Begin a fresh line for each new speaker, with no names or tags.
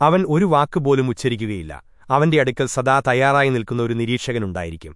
അവൻ ഒരു വാക്കുപോലും ഉച്ചരിക്കുകയില്ല. അവന്റെ അടുക്കൽ സദാ തയ്യാറായി നിൽക്കുന്ന ഒരു നിരീക്ഷകനുണ്ടായിരിക്കും.